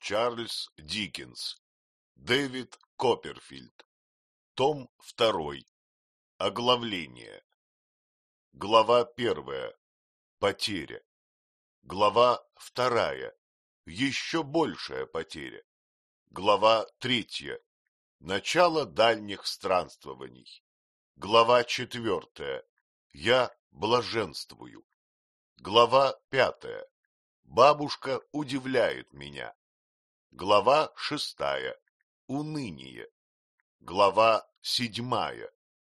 Чарльз Диккенс. Дэвид Копперфильд. Том 2. Оглавление. Глава 1. Потеря. Глава 2. Еще большая потеря. Глава 3. Начало дальних странствований. Глава 4. Я блаженствую. Глава 5. Бабушка удивляет меня. Глава шестая. Уныние. Глава седьмая.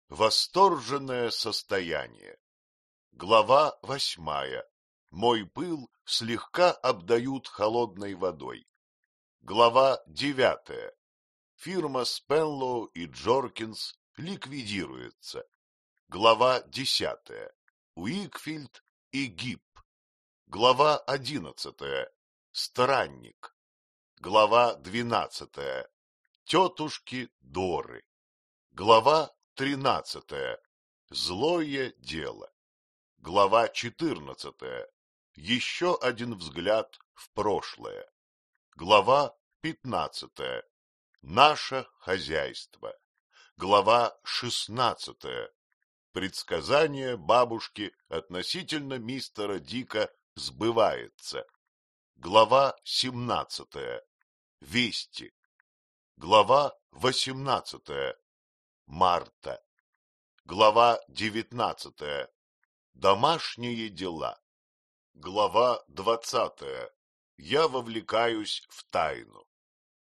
Восторженное состояние. Глава восьмая. Мой пыл слегка обдают холодной водой. Глава девятая. Фирма Спенлоу и Джоркинс ликвидируется. Глава десятая. Уикфилд и Гиб. Глава одиннадцатая. Странник. Глава двенадцатая. Тетушки Доры. Глава тринадцатая. Злое дело. Глава четырнадцатая. Еще один взгляд в прошлое. Глава пятнадцатая. Наше хозяйство. Глава шестнадцатая. Предсказание бабушки относительно мистера Дика сбывается. Глава семнадцатая. Вести. Глава восемнадцатая. Марта. Глава девятнадцатая. Домашние дела. Глава двадцатая. Я вовлекаюсь в тайну.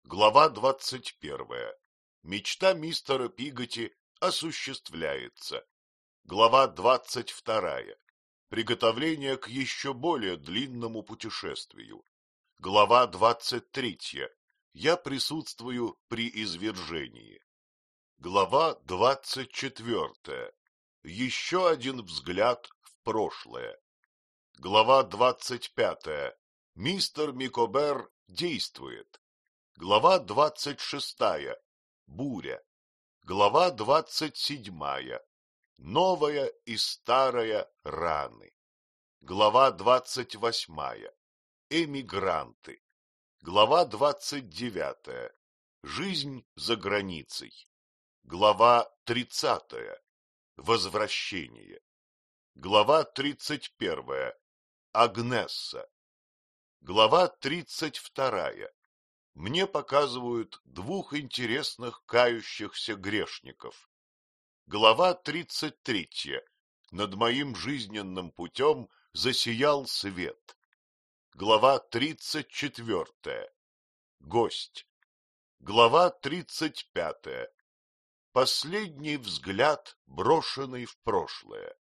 Глава двадцать первая. Мечта мистера Пиготи осуществляется. Глава двадцать вторая. Приготовление к еще более длинному путешествию. Глава двадцать третья. Я присутствую при извержении. Глава двадцать четвертая. Еще один взгляд в прошлое. Глава двадцать пятая. Мистер Микобер действует. Глава двадцать шестая. Буря. Глава двадцать седьмая новая и старая раны. Глава двадцать восьмая. Эмигранты. Глава двадцать девятая. Жизнь за границей. Глава тридцатая. Возвращение. Глава тридцать первая. Агнесса. Глава тридцать вторая. Мне показывают двух интересных кающихся грешников. Глава тридцать третья. Над моим жизненным путем засиял свет. Глава тридцать четвертая. Гость. Глава тридцать пятая. Последний взгляд, брошенный в прошлое.